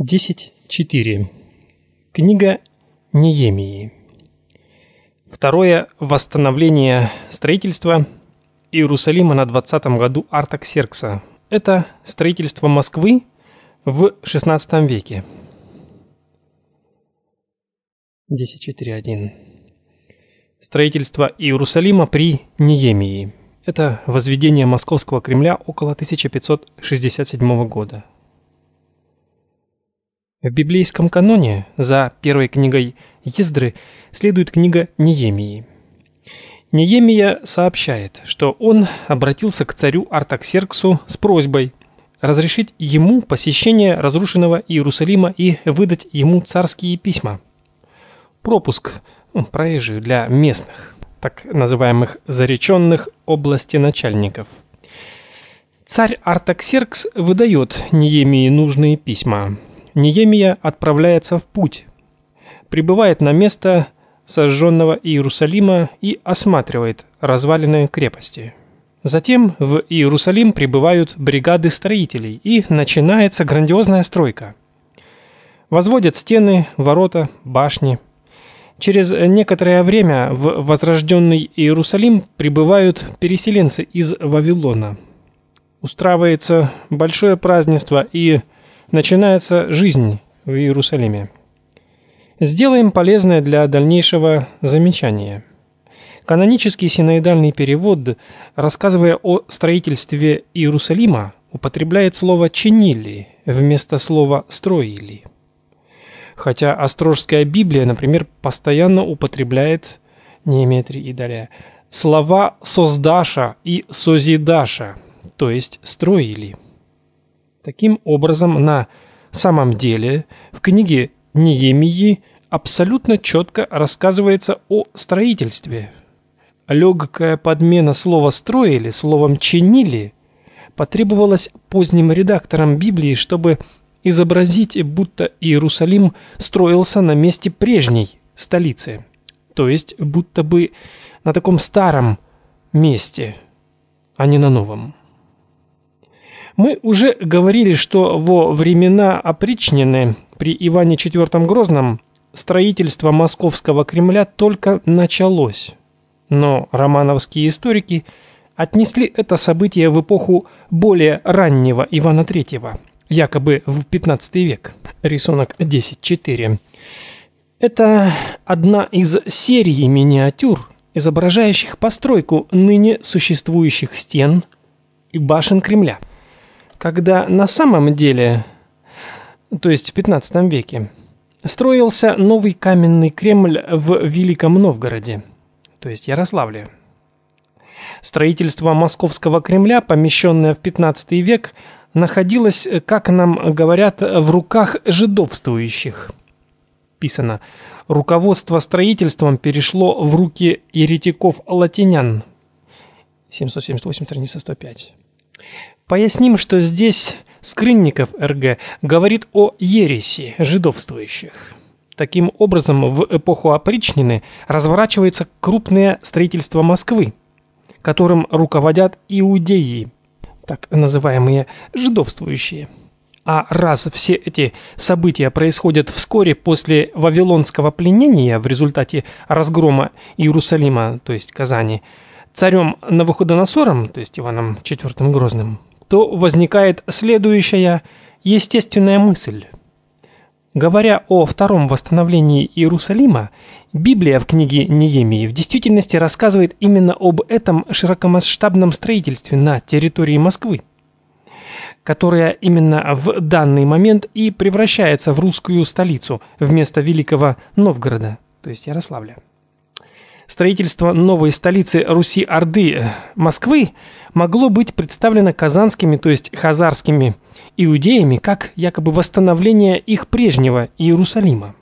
10.4. Книга Неемии. Второе восстановление строительства Иерусалима на 20 году Артаксеркса. Это строительство Москвы в XVI веке. 10.4.1. Строительство Иерусалима при Неемии. Это возведение Московского Кремля около 1567 года. В библейском каноне за первой книгой Ездры следует книга Неемии. Неемия сообщает, что он обратился к царю Артаксерксу с просьбой разрешить ему посещение разрушенного Иерусалима и выдать ему царские письма. Пропуск ну, проезжую для местных, так называемых зареченных области начальников. Царь Артаксеркс выдает Неемии нужные письма – Неемия отправляется в путь, прибывает на место сожженного Иерусалима и осматривает развалины крепости. Затем в Иерусалим прибывают бригады строителей, и начинается грандиозная стройка. Возводят стены, ворота, башни. Через некоторое время в возрожденный Иерусалим прибывают переселенцы из Вавилона. Устраивается большое празднество и начинается жизнь в Иерусалиме. Сделаем полезное для дальнейшего замечание. Канонический синоидальный перевод, рассказывая о строительстве Иерусалима, употребляет слово «чинили» вместо слова «строили». Хотя Острожская Библия, например, постоянно употребляет, не имеет и далее, слова «создаша» и «созидаша», то есть «строили». Таким образом, на самом деле в книге Неемии абсолютно четко рассказывается о строительстве. Легкая подмена слова «строили» словом «чинили» потребовалась поздним редакторам Библии, чтобы изобразить, будто Иерусалим строился на месте прежней столицы, то есть будто бы на таком старом месте, а не на новом. Мы уже говорили, что во времена опричнины при Иване IV Грозном строительство Московского Кремля только началось. Но романовские историки отнесли это событие в эпоху более раннего Ивана III, якобы в 15 век. Рисунок 10.4. Это одна из серий миниатюр, изображающих постройку ныне существующих стен и башен Кремля когда на самом деле, то есть в 15 веке, строился новый каменный Кремль в Великом Новгороде, то есть Ярославле. Строительство Московского Кремля, помещенное в 15 век, находилось, как нам говорят, в руках жидовствующих. Писано: руководство строительством перешло в руки еретиков-латинян. 778 страница 105. Поясним, что здесь Скрынников РГ говорит о ереси жидовствующих. Таким образом, в эпоху опричнины разворачивается крупное строительство Москвы, которым руководят иудеи, так называемые жидовствующие. А раз все эти события происходят вскоре после вавилонского пленения в результате разгрома Иерусалима, то есть Казани, царем Навуходоносором, то есть Иваном IV Грозным, то возникает следующая естественная мысль. Говоря о втором восстановлении Иерусалима, Библия в книге Неемии в действительности рассказывает именно об этом широкомасштабном строительстве на территории Москвы, которая именно в данный момент и превращается в русскую столицу вместо Великого Новгорода, то есть Ярославля. Строительство новой столицы Руси-Орды, Москвы, могло быть представлено казанскими, то есть хазарскими иудеями, как якобы восстановление их прежнего Иерусалима.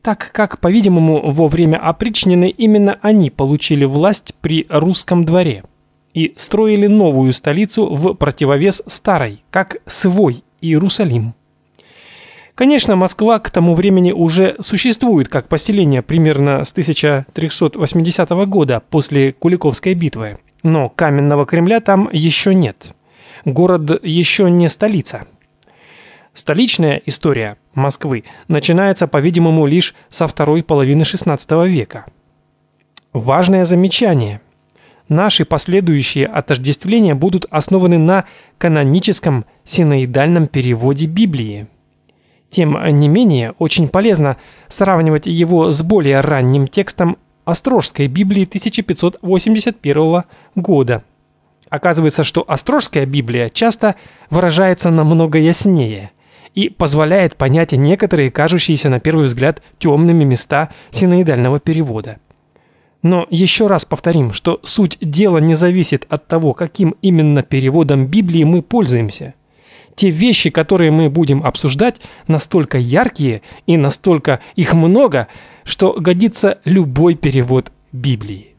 Так как, по-видимому, во время опричнины именно они получили власть при русском дворе и строили новую столицу в противовес старой, как свой Иерусалим. Конечно, Москва к тому времени уже существует как поселение примерно с 1380 года после Куликовской битвы, но каменного Кремля там еще нет. Город еще не столица. Столичная история Москвы начинается, по-видимому, лишь со второй половины XVI века. Важное замечание. Наши последующие отождествления будут основаны на каноническом синоидальном переводе Библии. Тем не менее, очень полезно сравнивать его с более ранним текстом Острожской Библии 1581 года. Оказывается, что Острожская Библия часто выражается намного яснее и позволяет понять некоторые кажущиеся на первый взгляд темными места синоидального перевода. Но еще раз повторим, что суть дела не зависит от того, каким именно переводом Библии мы пользуемся. Те вещи, которые мы будем обсуждать, настолько яркие и настолько их много, что годится любой перевод Библии.